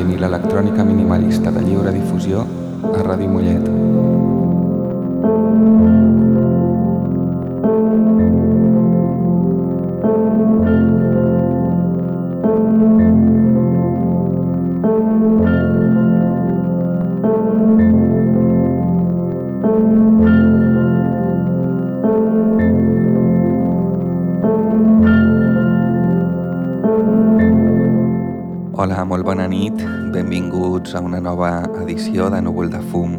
música ambient i edició de Núvol de Fum,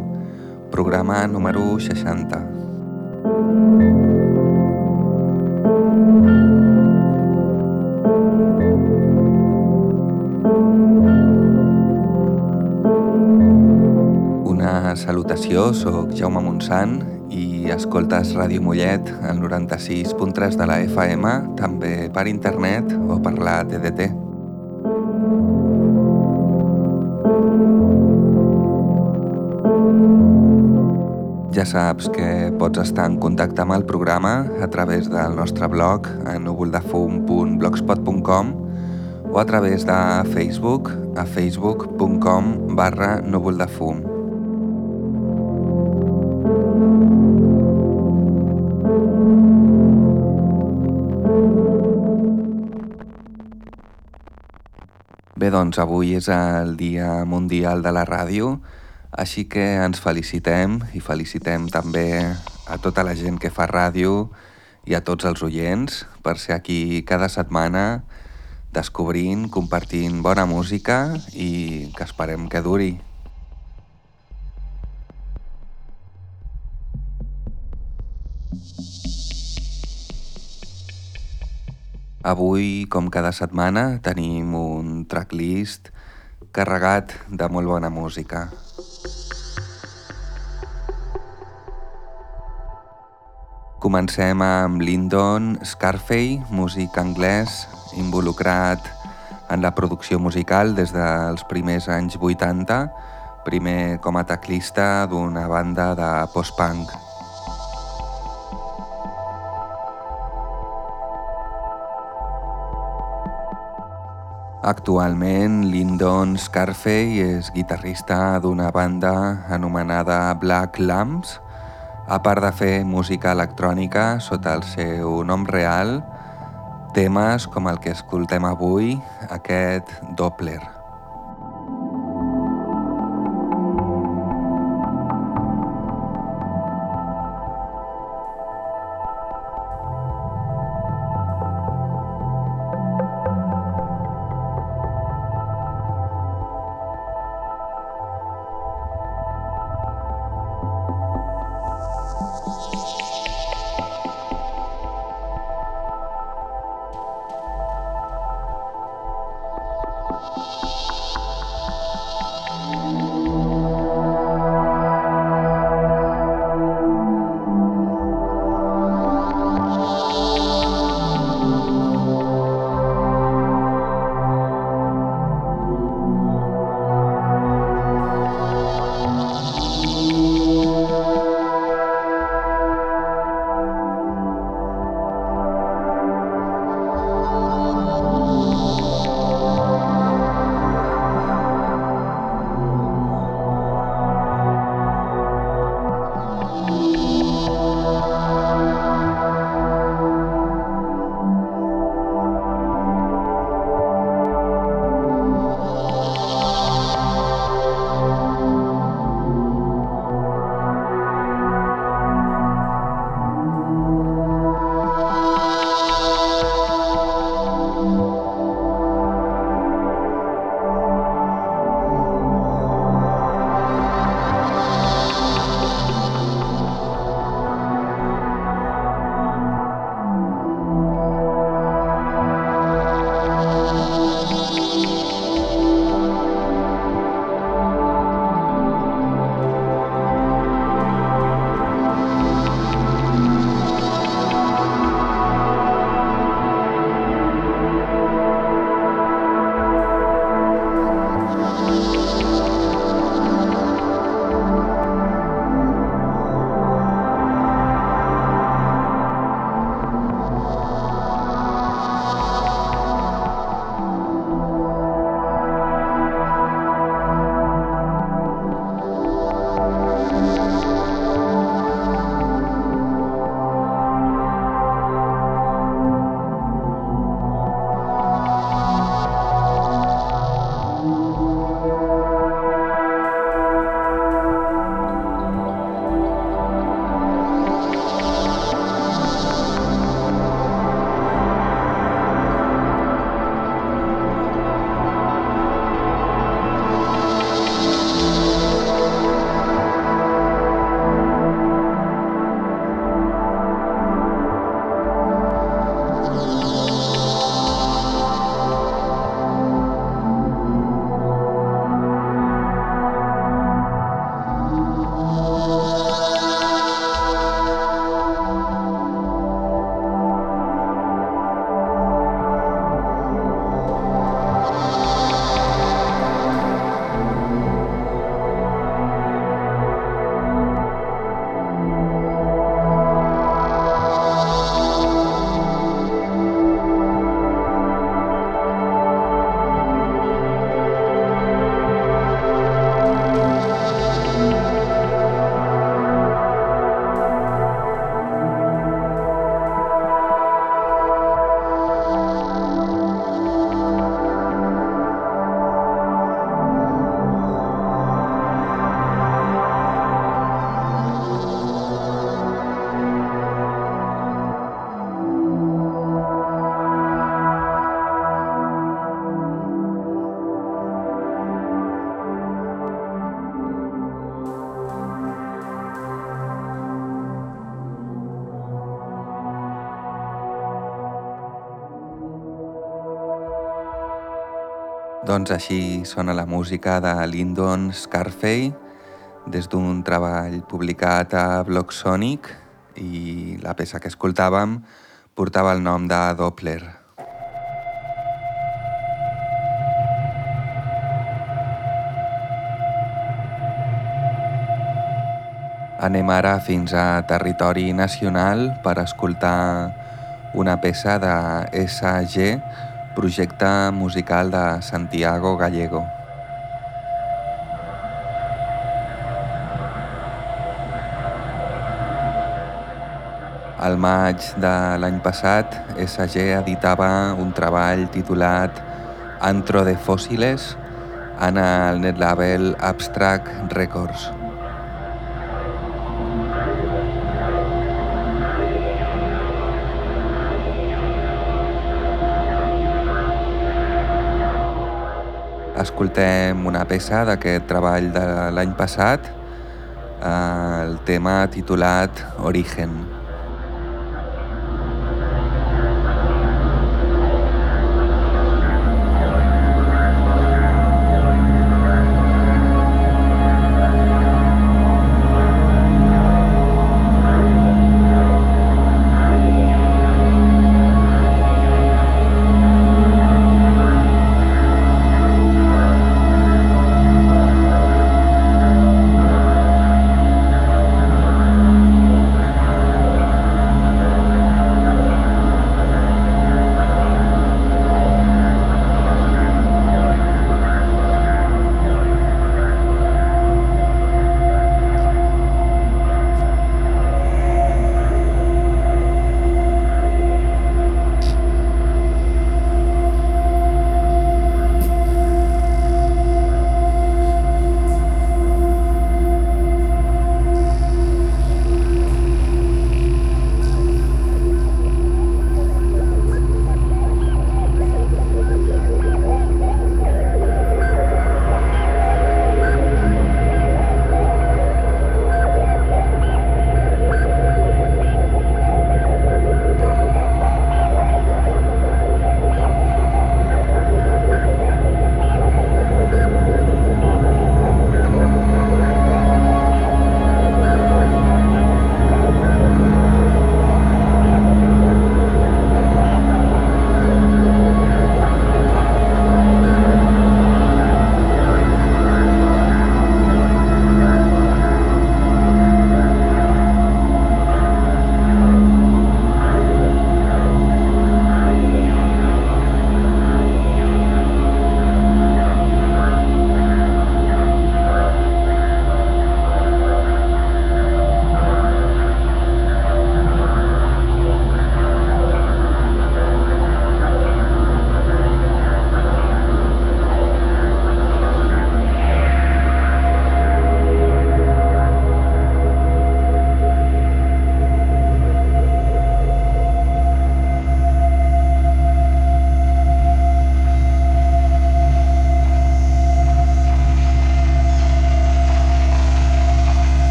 programa número 60. Una salutació, sóc Jaume Montsant i escoltes Ràdio Mollet, el 96.3 de la FM, també per internet o per la TDT. Saps que pots estar en contacte amb el programa a través del nostre blog a núvoldefum.blogspot.com o a través de Facebook a facebook.com barra núvoldefum. Bé, doncs avui és el Dia Mundial de la Ràdio, així que ens felicitem i felicitem també a tota la gent que fa ràdio i a tots els oients per ser aquí cada setmana descobrint, compartint bona música i que esperem que duri. Avui, com cada setmana, tenim un tracklist carregat de molt bona música. Comencem amb Lyndon Scarfey, músic anglès involucrat en la producció musical des dels primers anys 80, primer com a teclista d'una banda de post-punk. Actualment, Lyndon Scarfey és guitarrista d'una banda anomenada Black Lamps, a part de fer música electrònica sota el seu nom real, temes com el que escoltem avui, aquest Doppler. You Doncs així sona la música de Lyndon Scarfey des d'un treball publicat a Block Sonic i la peça que escoltàvem portava el nom de Doppler. Anem ara fins a territori nacional per escoltar una peça de SG, projecte musical de Santiago Gallego. Al maig de l'any passat, SG editava un treball titulat Antro de Fósiles en el netlabel Abstract Records. Escoltem una peça d'aquest treball de l'any passat, el tema titulat Origen.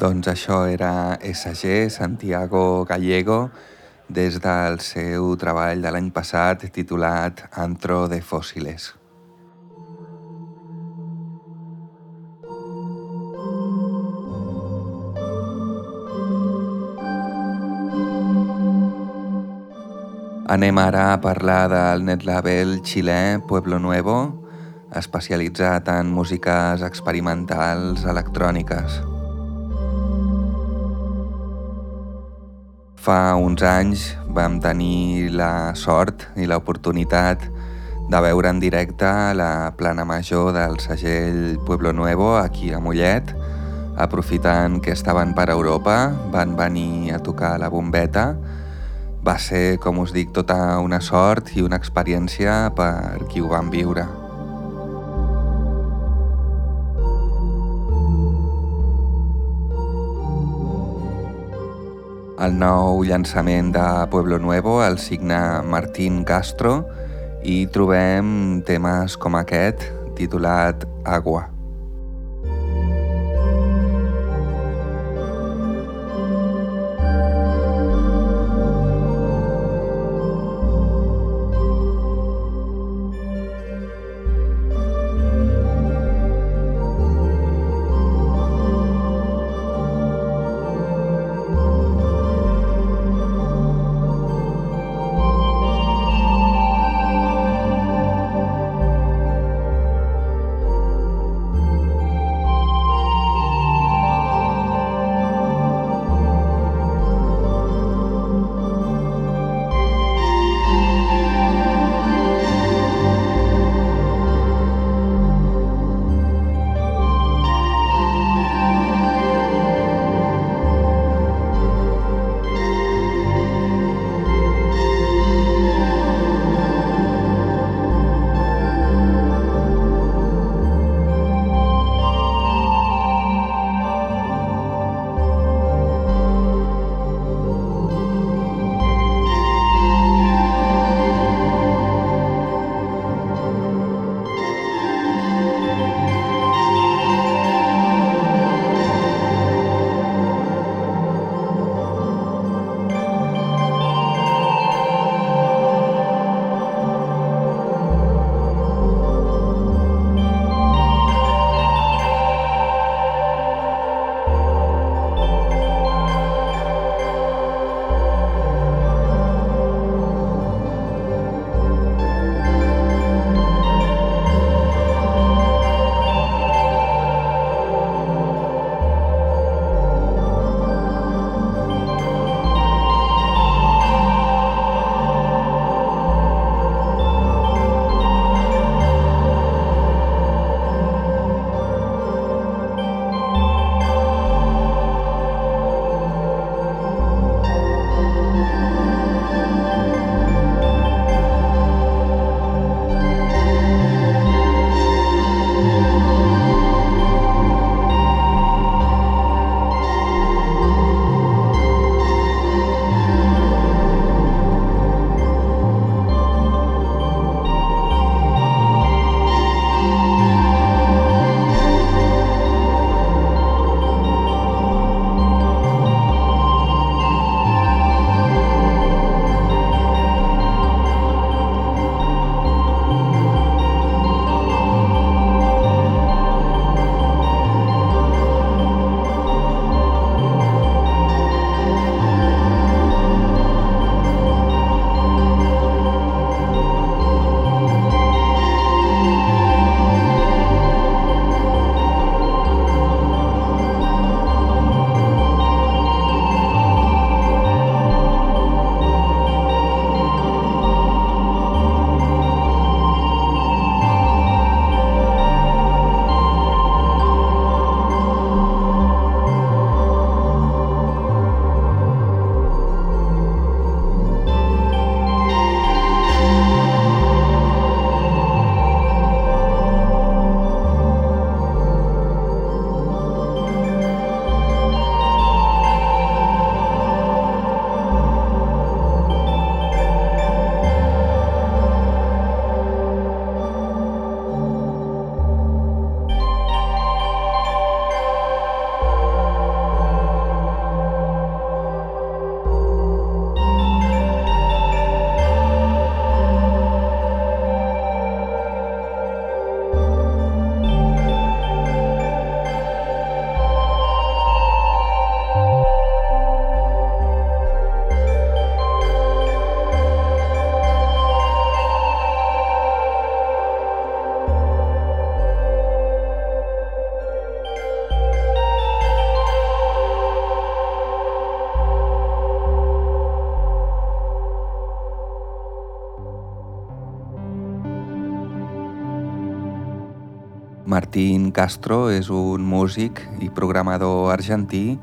Doncs això era SG, Santiago Gallego, des del seu treball de l'any passat titulat Antro de Fòssiles. Anem ara a parlar del netlabel xilè Pueblo Nuevo, especialitzat en músiques experimentals electròniques. Fa uns anys vam tenir la sort i l'oportunitat de veure en directe la plana major del segell Pueblo Nuevo aquí a Mollet. Aprofitant que estaven per Europa, van venir a tocar la bombeta va ser, com us dic, tota una sort i una experiència per qui ho van viure. El nou llançament de Pueblo Nuevo el signa Martín Castro i trobem temes com aquest, titulat Agua. Martín Castro és un músic i programador argentí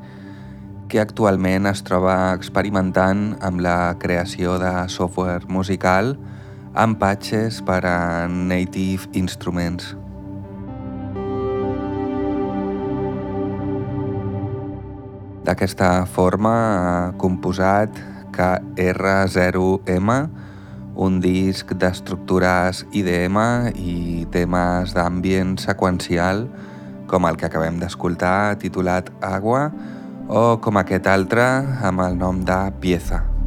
que actualment es troba experimentant amb la creació de software musical amb patches per a Native Instruments. D'aquesta forma ha composat KR0M, un disc d'estructures IDM i temes d'ambient seqüencial com el que acabem d'escoltar titulat Agua o com aquest altre amb el nom de Pieza.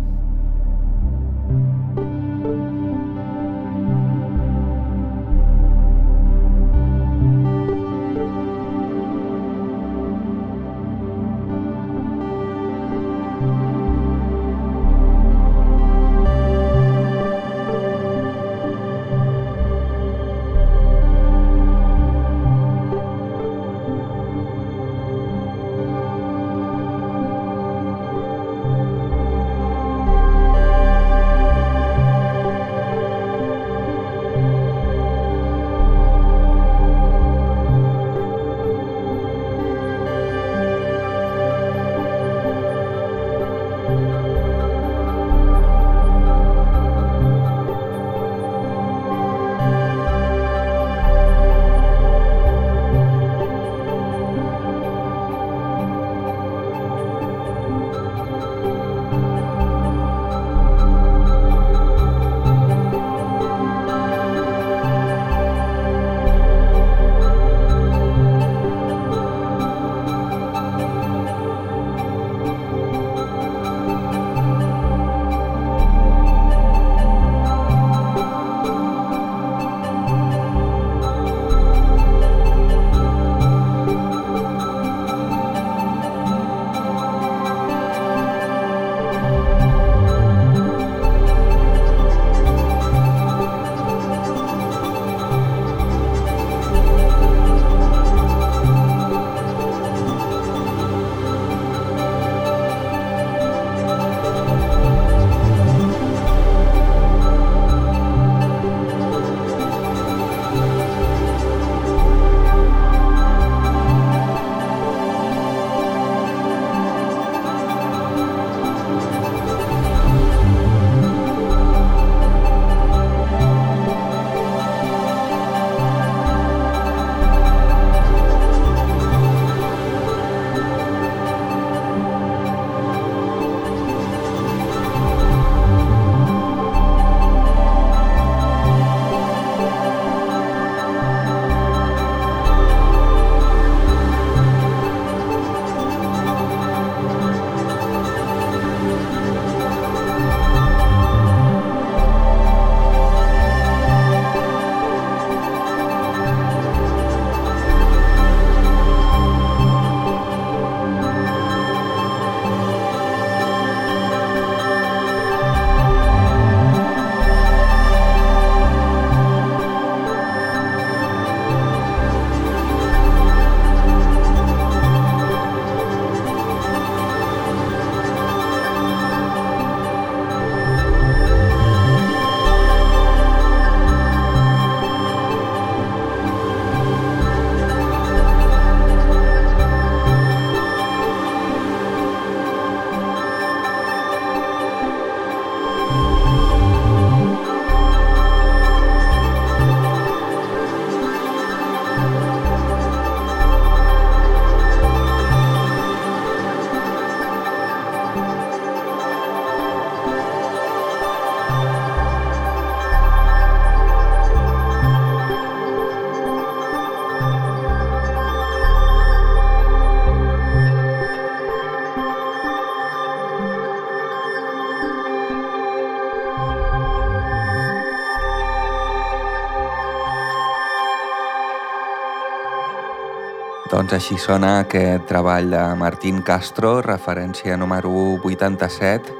Així sona aquest treball de Martín Castro, referència número 87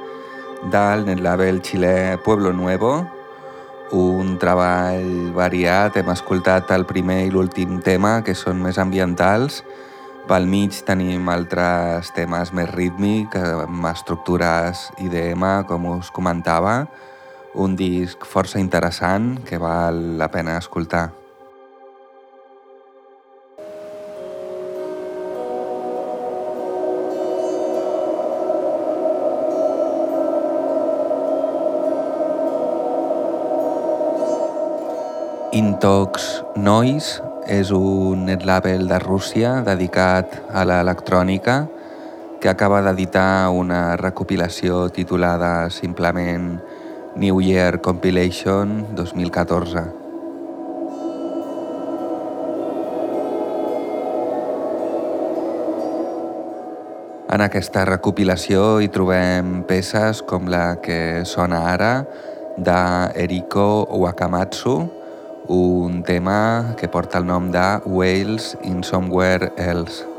del label xilè Pueblo Nuevo, un treball variat, hem escoltat el primer i l'últim tema, que són més ambientals, pel mig tenim altres temes més rítmics, amb estructures IDM, com us comentava, un disc força interessant que val la pena escoltar. Intox Noise és un netlabel de Rússia dedicat a l'electrònica que acaba d'editar una recopilació titulada simplement New Year Compilation 2014. En aquesta recopilació hi trobem peces com la que sona ara de Eriko Wakamatsu, un tema que porta el nom de Whales in Somewhere Else.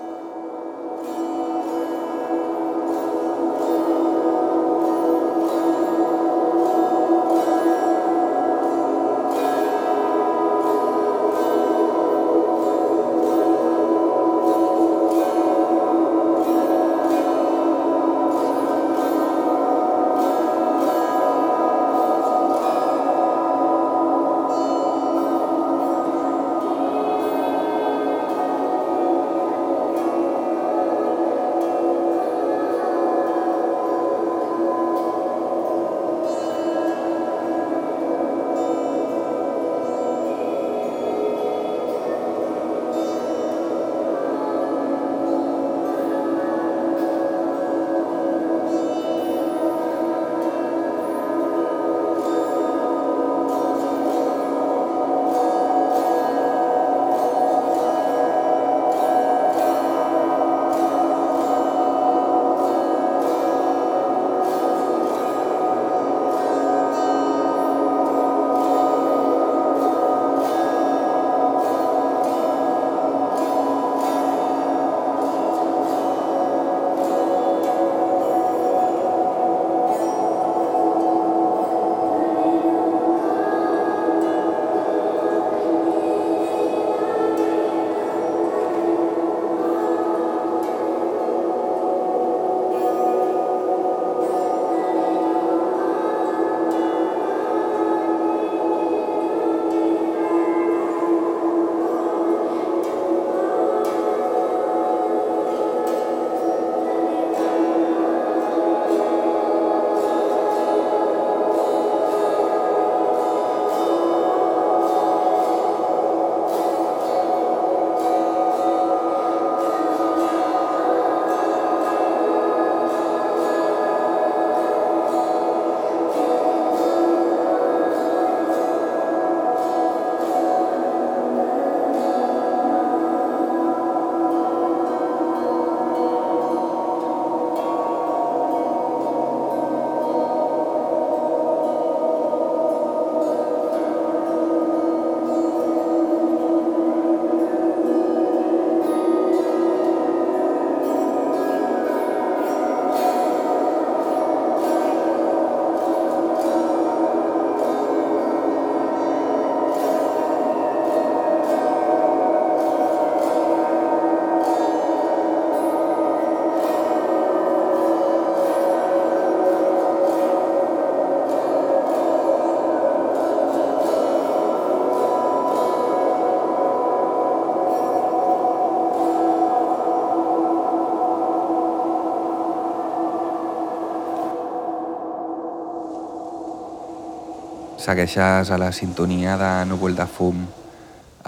Segueixes a la sintonia de Núvol de Fum,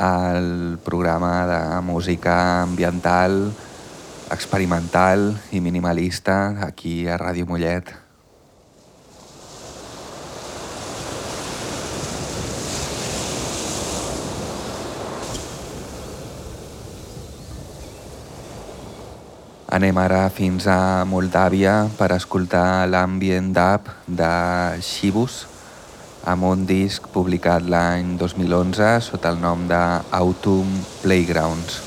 el programa de música ambiental, experimental i minimalista aquí a Ràdio Mollet. Anem ara fins a Moldàvia per escoltar l'ambient dub de Shibus, amb un disc publicat l'any 2011 sota el nom de Autumn Playgrounds.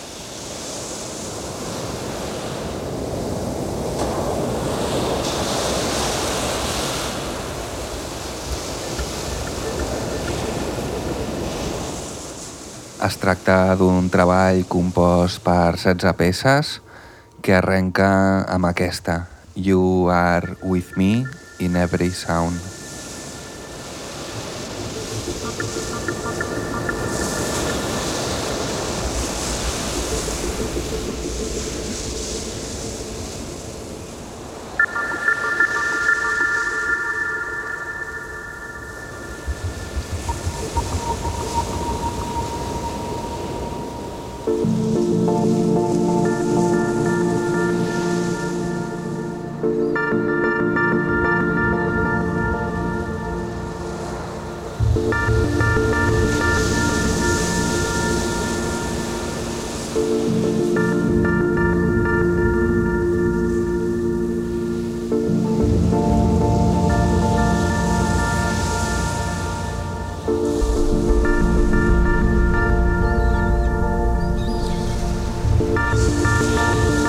Es tracta d'un treball compost per 16 peces que arrenca amb aquesta, You Are With Me in Every Sound. Música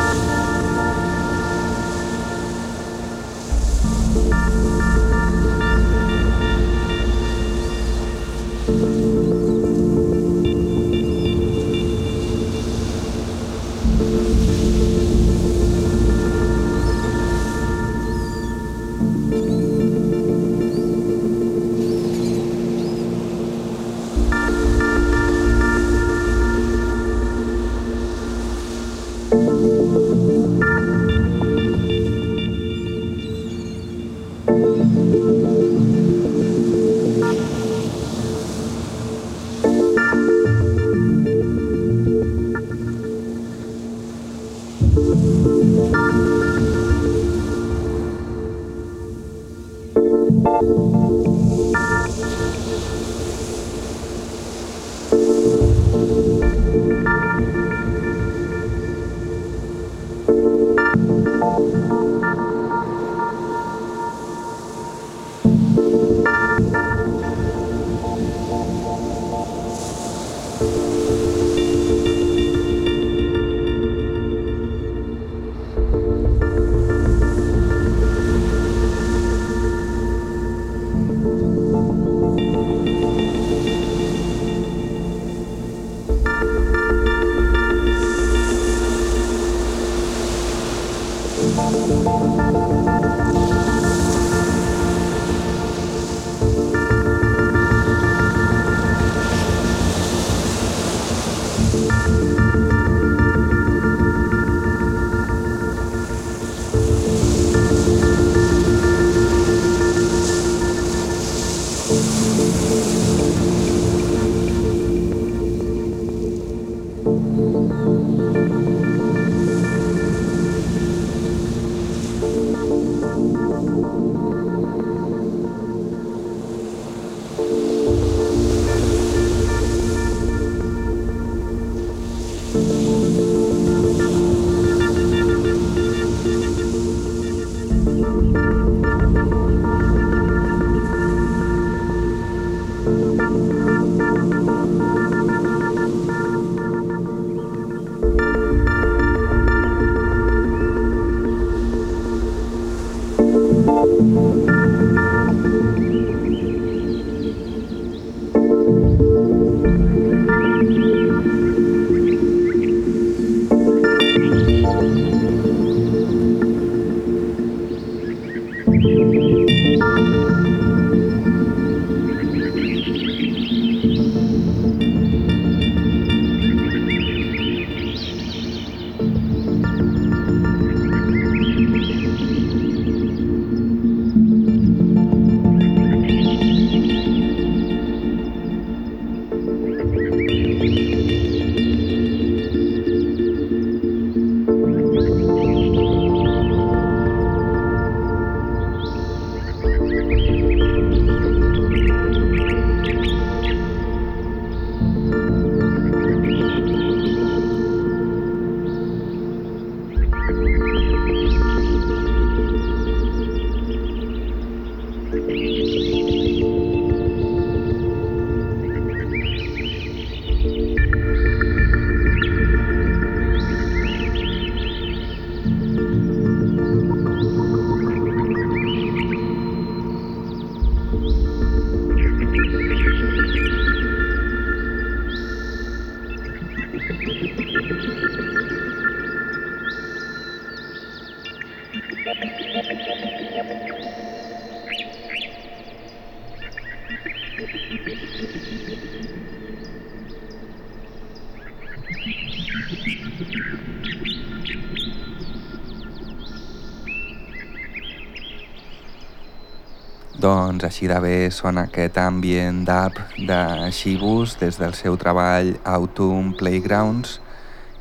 així de bé sona aquest ambient d'app de Shibus des del seu treball Autumn Playgrounds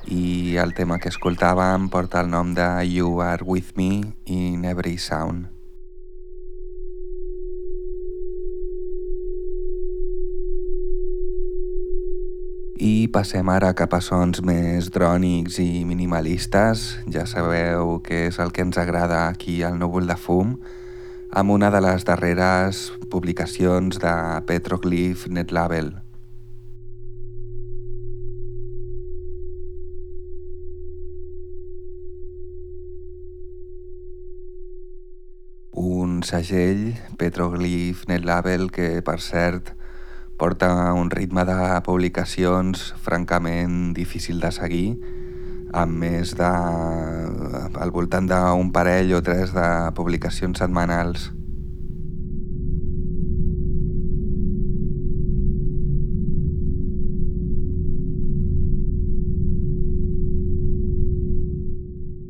i el tema que escoltàvem porta el nom de You Are With Me in Every Sound. I passem ara cap a sons més drònics i minimalistes. Ja sabeu què és el que ens agrada aquí al Núvol de Fum, amb una de les darreres publicacions de Petroglyph Netlabel. Un segell, Petroglyph Netlabel, que per cert porta un ritme de publicacions francament difícil de seguir, amb més de... al voltant d'un parell o tres de publicacions setmanals.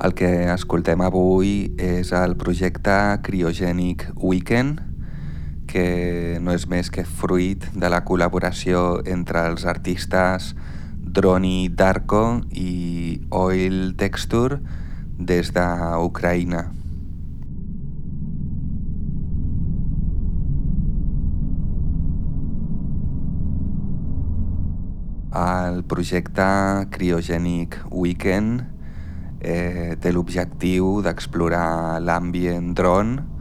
El que escoltem avui és el projecte Cryogenic Weekend, que no és més que fruit de la col·laboració entre els artistes Droni Darko i Oil Texture des d'Ucraïna. El projecte Cryogenic Weekend eh, té l'objectiu d'explorar l'ambient drone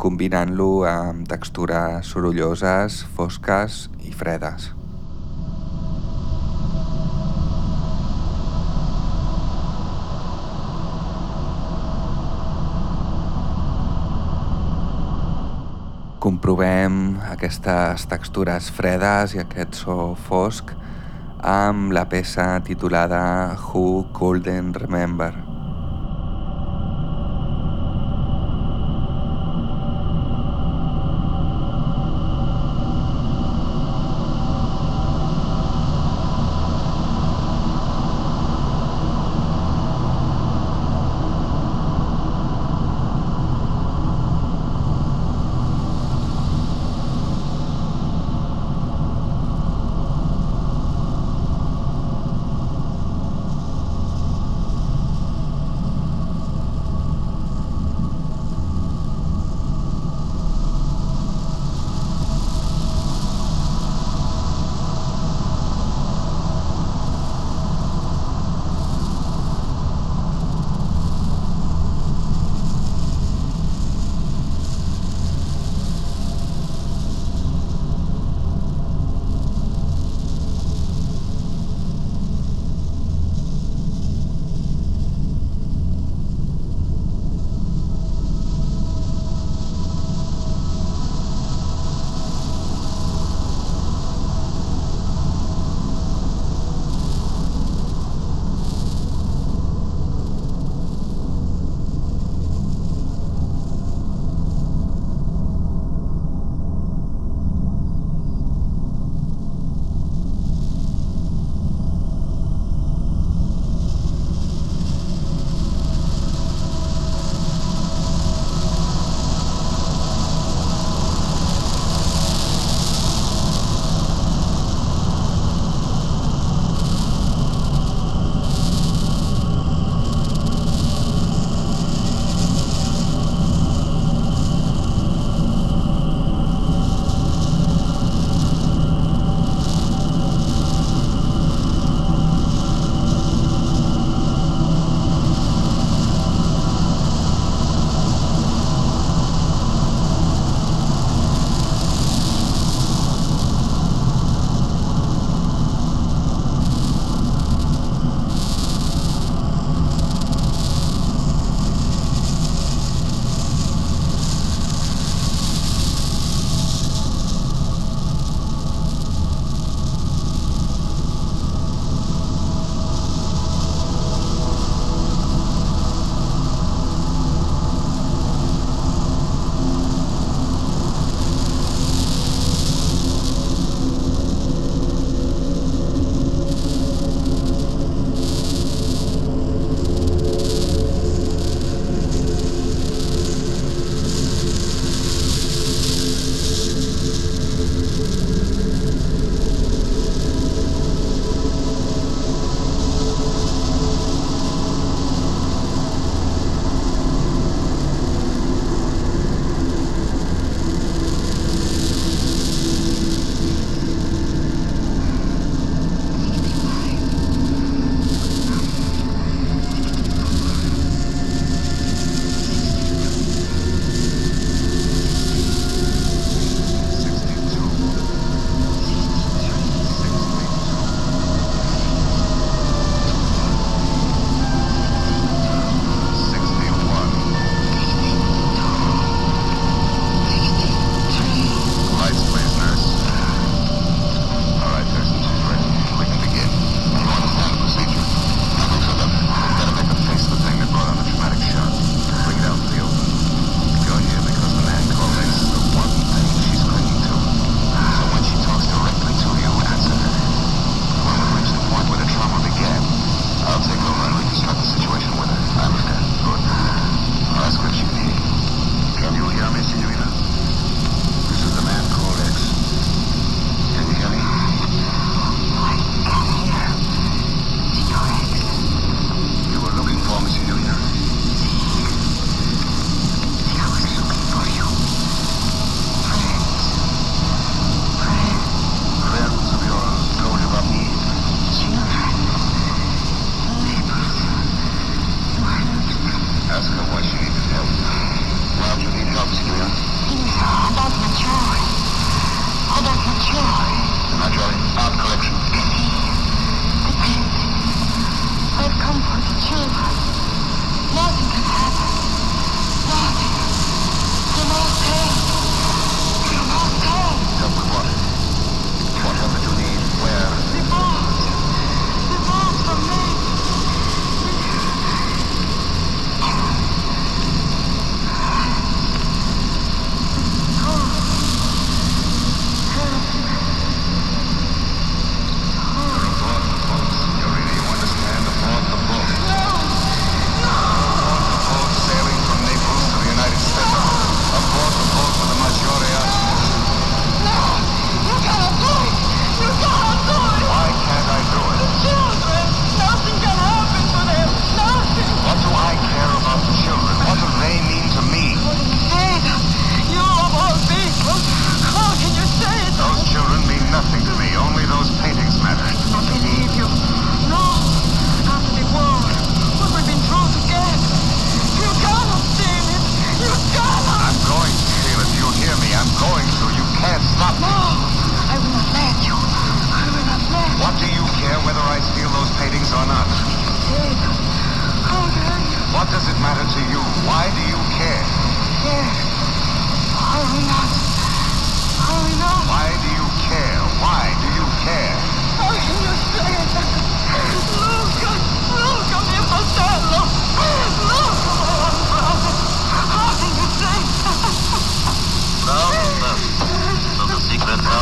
combinant-lo amb textures sorolloses, fosques i fredes. Comprovem aquestes textures fredes i aquest so fosc amb la peça titulada Who Couldn't Remember.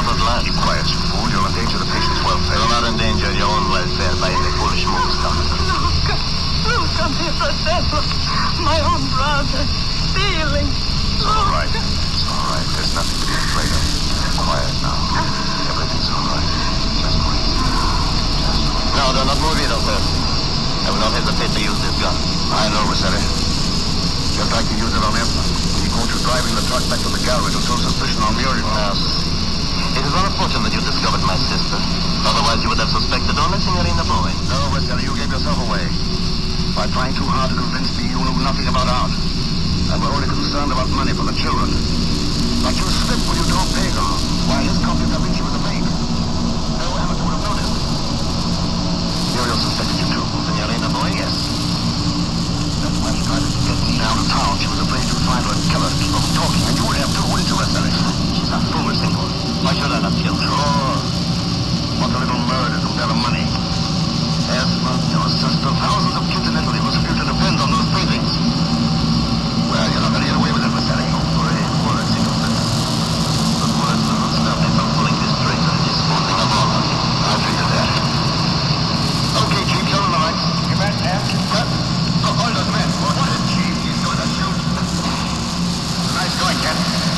covered land. Keep quiet. Fool, you'll endanger the patient's welfare. You'll not endanger your own welfare by any foolish moves, Constance. Look, Luca, on this assessment. My own brother, stealing. Look. All right. It's all right. There's nothing to be afraid of. Quiet now. Everything's all right. Just breathe. Just breathe. No, do not move either, there. I will not hesitate to use this gun. I know, Rosetti. Just like you use it on him. He caught you driving the truck back to the garage and threw suspicion on Muriel. Now, it is our fortune that you discovered my sister. Otherwise you would have suspected only Signorina Bowen. No, Wesker, uh, you gave yourself away. By trying too hard to convince me you knew nothing about art. And were only concerned about money for the children. But you slipped when you told Pagan, why his copy of Vinci was a fake. No amateur would have noticed. Muriel suspected you too, Signorina Bowen? Yes. That's why she tried to get me down to town. She was afraid you'd find her and kill her. She talking, and you would have too, wouldn't you, Wesker? She's a foolish thing. Why should I not kill her? Oh, what a little murder compared to money. As for your sister, thousands of kids in Italy whose future depends on those paintings. Well, you're not going to get away with it, Mr. Engel, for a word single sentence. But words will not stop me from pulling this trigger and disposing of all I'll I figure that. Okay, Chief, you're on the right. You bet, man. What? Oh, hold on, man. What? What? Chief, he's going to shoot. nice going, Captain.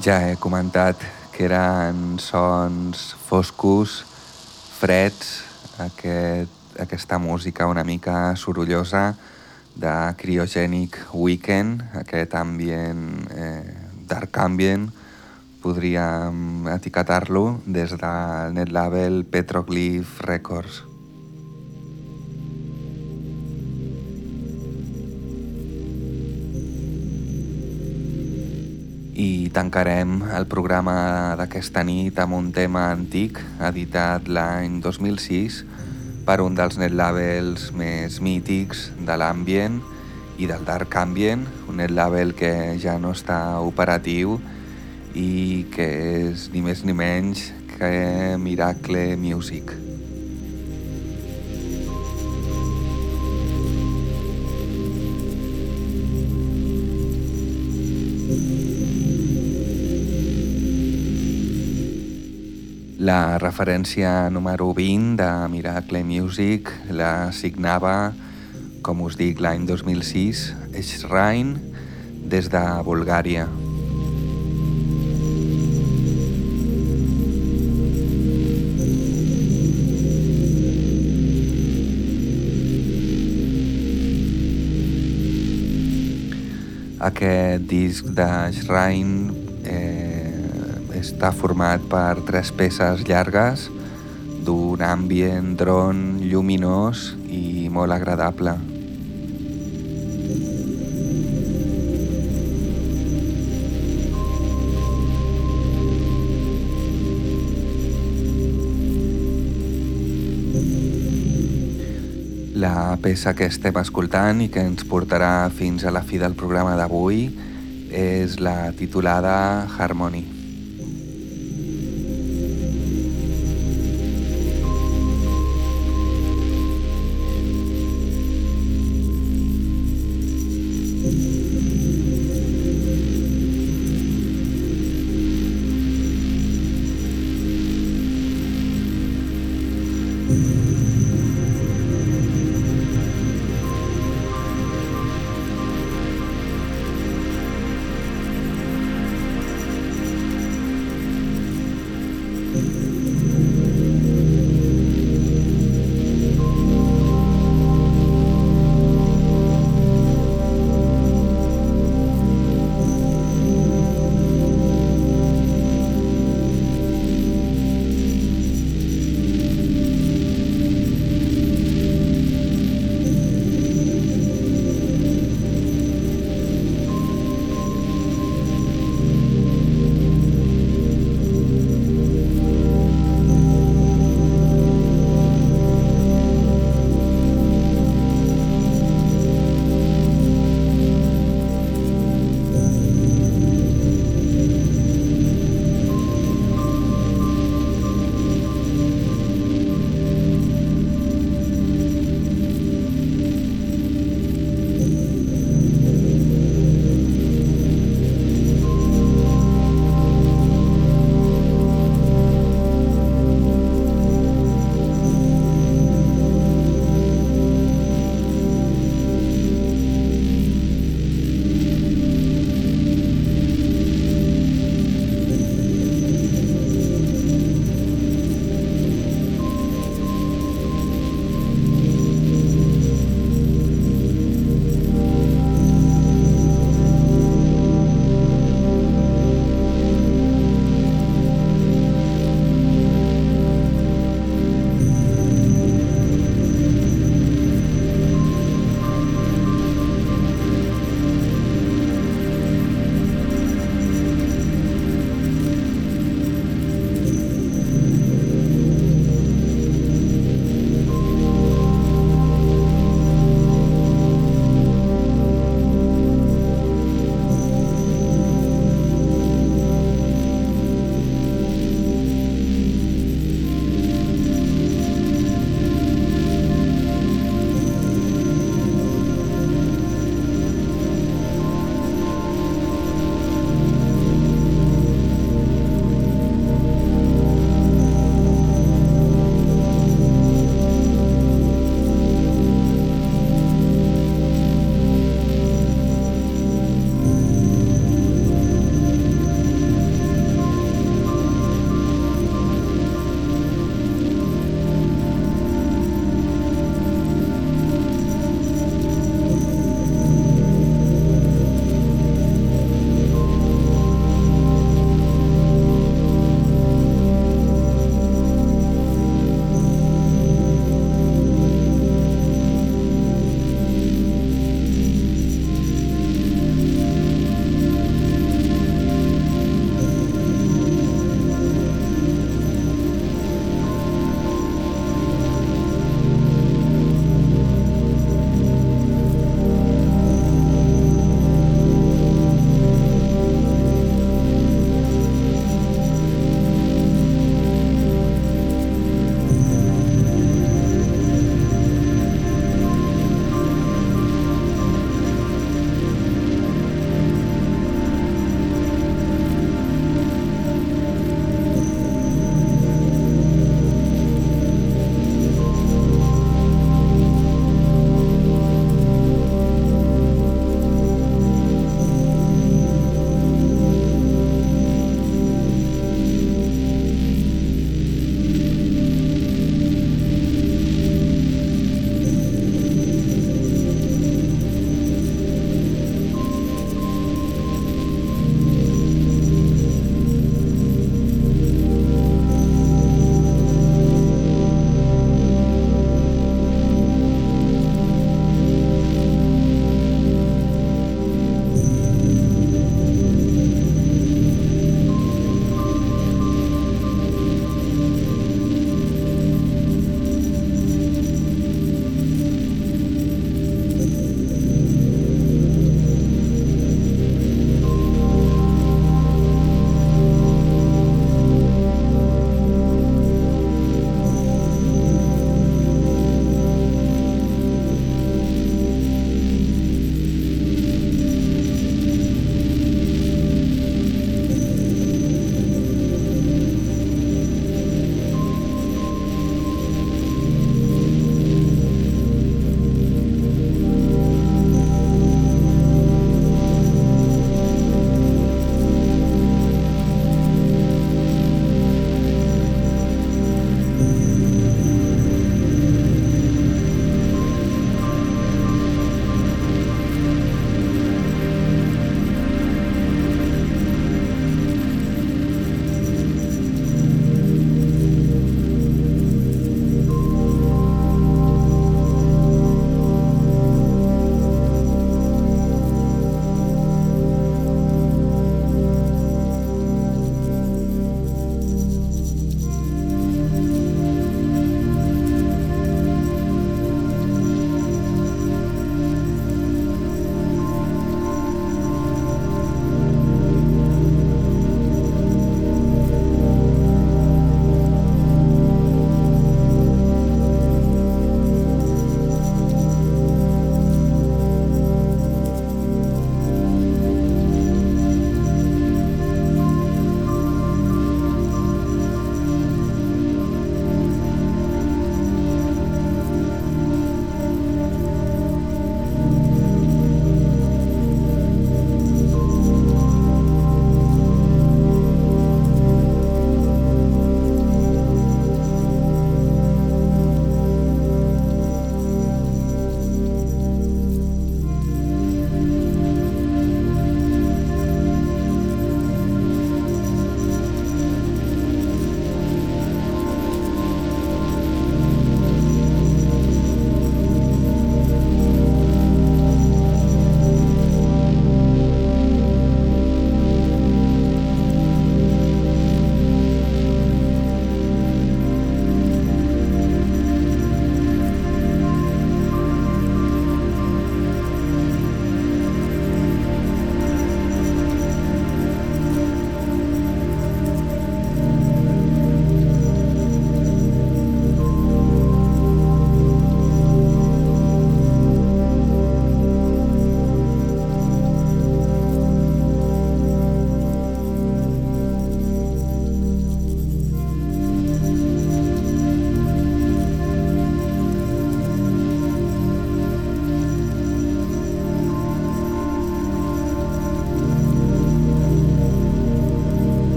Ja he comentat que eren sons foscos, freds, aquest, aquesta música una mica sorollosa de Cryogenic Weekend, aquest ambient, eh, dark ambient, podríem etiquetar-lo des del net label Petroglyph Records. tancarem el programa d'aquesta nit amb un tema antic editat l'any 2006 per un dels net labels més mítics de l'ambient i del dark ambient, un net label que ja no està operatiu i que és ni més ni menys que Miracle Music. La referència número 20 de Miracle Music la signava, com us dic, l'any 2006, Shrine, des de Bulgària. Aquest disc de Shrine està format per tres peces llargues d'un ambient dron lluminós i molt agradable. La peça que estem escoltant i que ens portarà fins a la fi del programa d'avui és la titulada Harmony.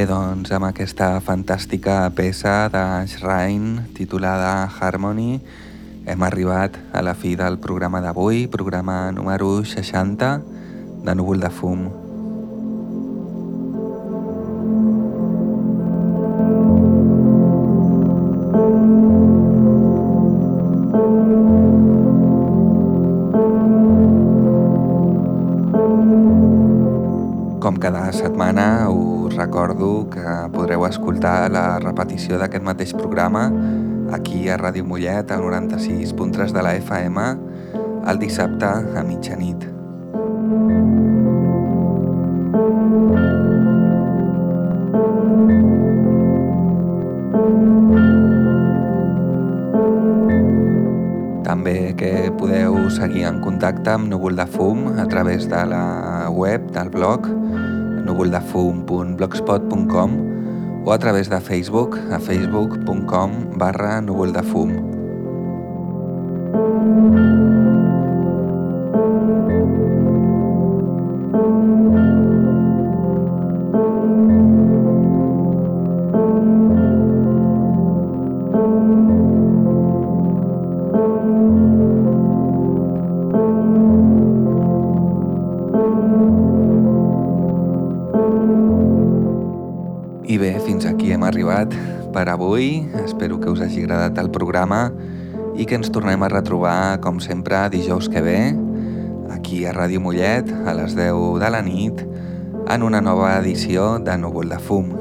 Bé, doncs amb aquesta fantàstica peça de Shrine titulada Harmony hem arribat a la fi del programa d'avui, programa número 60 de Núvol de Fum. Cada setmana us recordo que podreu escoltar la repetició d'aquest mateix programa aquí a Ràdio Mollet al 96.3 de la FM el dissabte a mitjanit. També que podeu seguir en contacte amb Núvol de Fum a través de la web del blog núvoldefum.blogspot.com o a través de Facebook a facebook.com barra núvoldefum. I bé, fins aquí hem arribat per avui. Espero que us hagi agradat el programa i que ens tornem a retrobar, com sempre, dijous que ve, aquí a Ràdio Mollet, a les 10 de la nit, en una nova edició de Núvol de Fum.